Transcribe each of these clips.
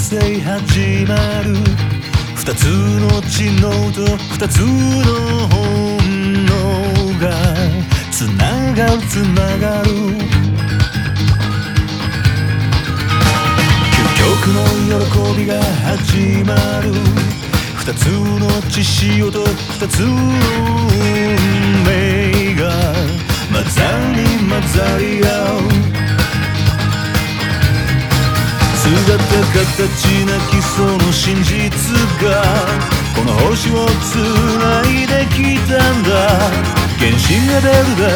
生始まる。二つの知能と二つの本能がつながるつながる。究極の喜びが始まる。二つの血潮と二つの形なきその真実がこの星を繋いできたんだ。原子レベルで。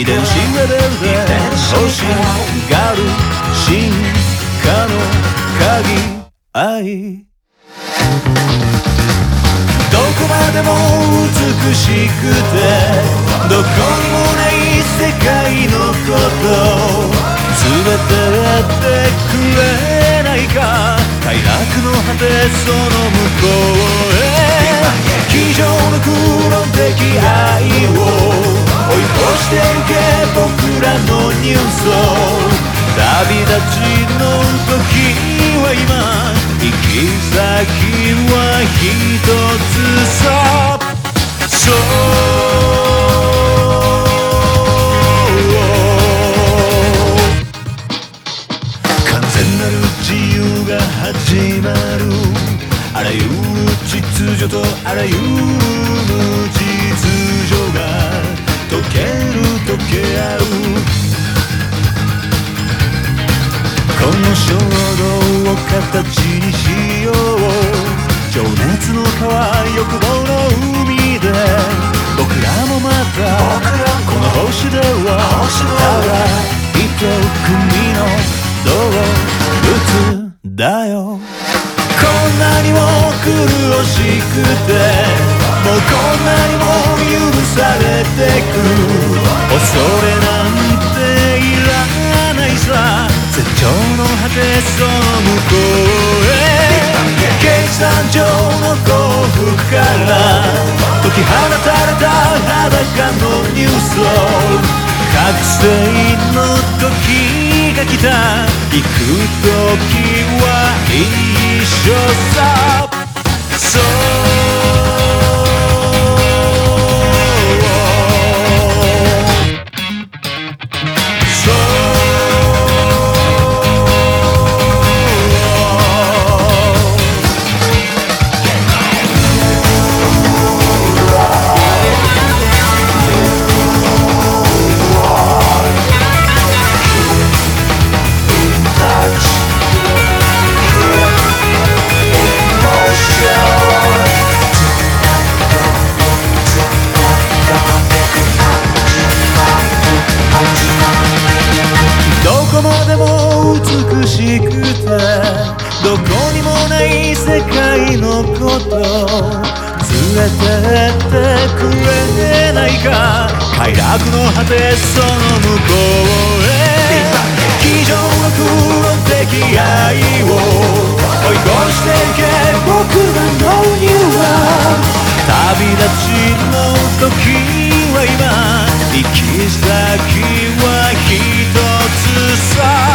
遺伝子レベルで欲しがる。進化の鍵愛どこまでも美しくてどこにも世界のこと連れてってくれないか。快楽の果てその向こうへ。机上の空論的愛を。追い越してゆけ僕らのニュースを旅立ちの時は今。行き先はとあらゆる無秩序が溶ける溶け合うこの衝動を形にしよう情熱の川欲望の海で僕らもまたこの星ではただ一組の動物だよこんなにも苦しくてもうこんなにも許されてく。恐れなんていらないさ絶頂の果てその向こうへ計算上の幸福から解き放たれた裸のニュースを。覚醒の時が来た。行く時は一緒さ。そどこにもない世界のこと。連れてってくれないか。快楽の果てその向こうへ。非常の黒敵愛を。追い越していけ僕らのニは旅立ちの時は今。行き先は一つさ。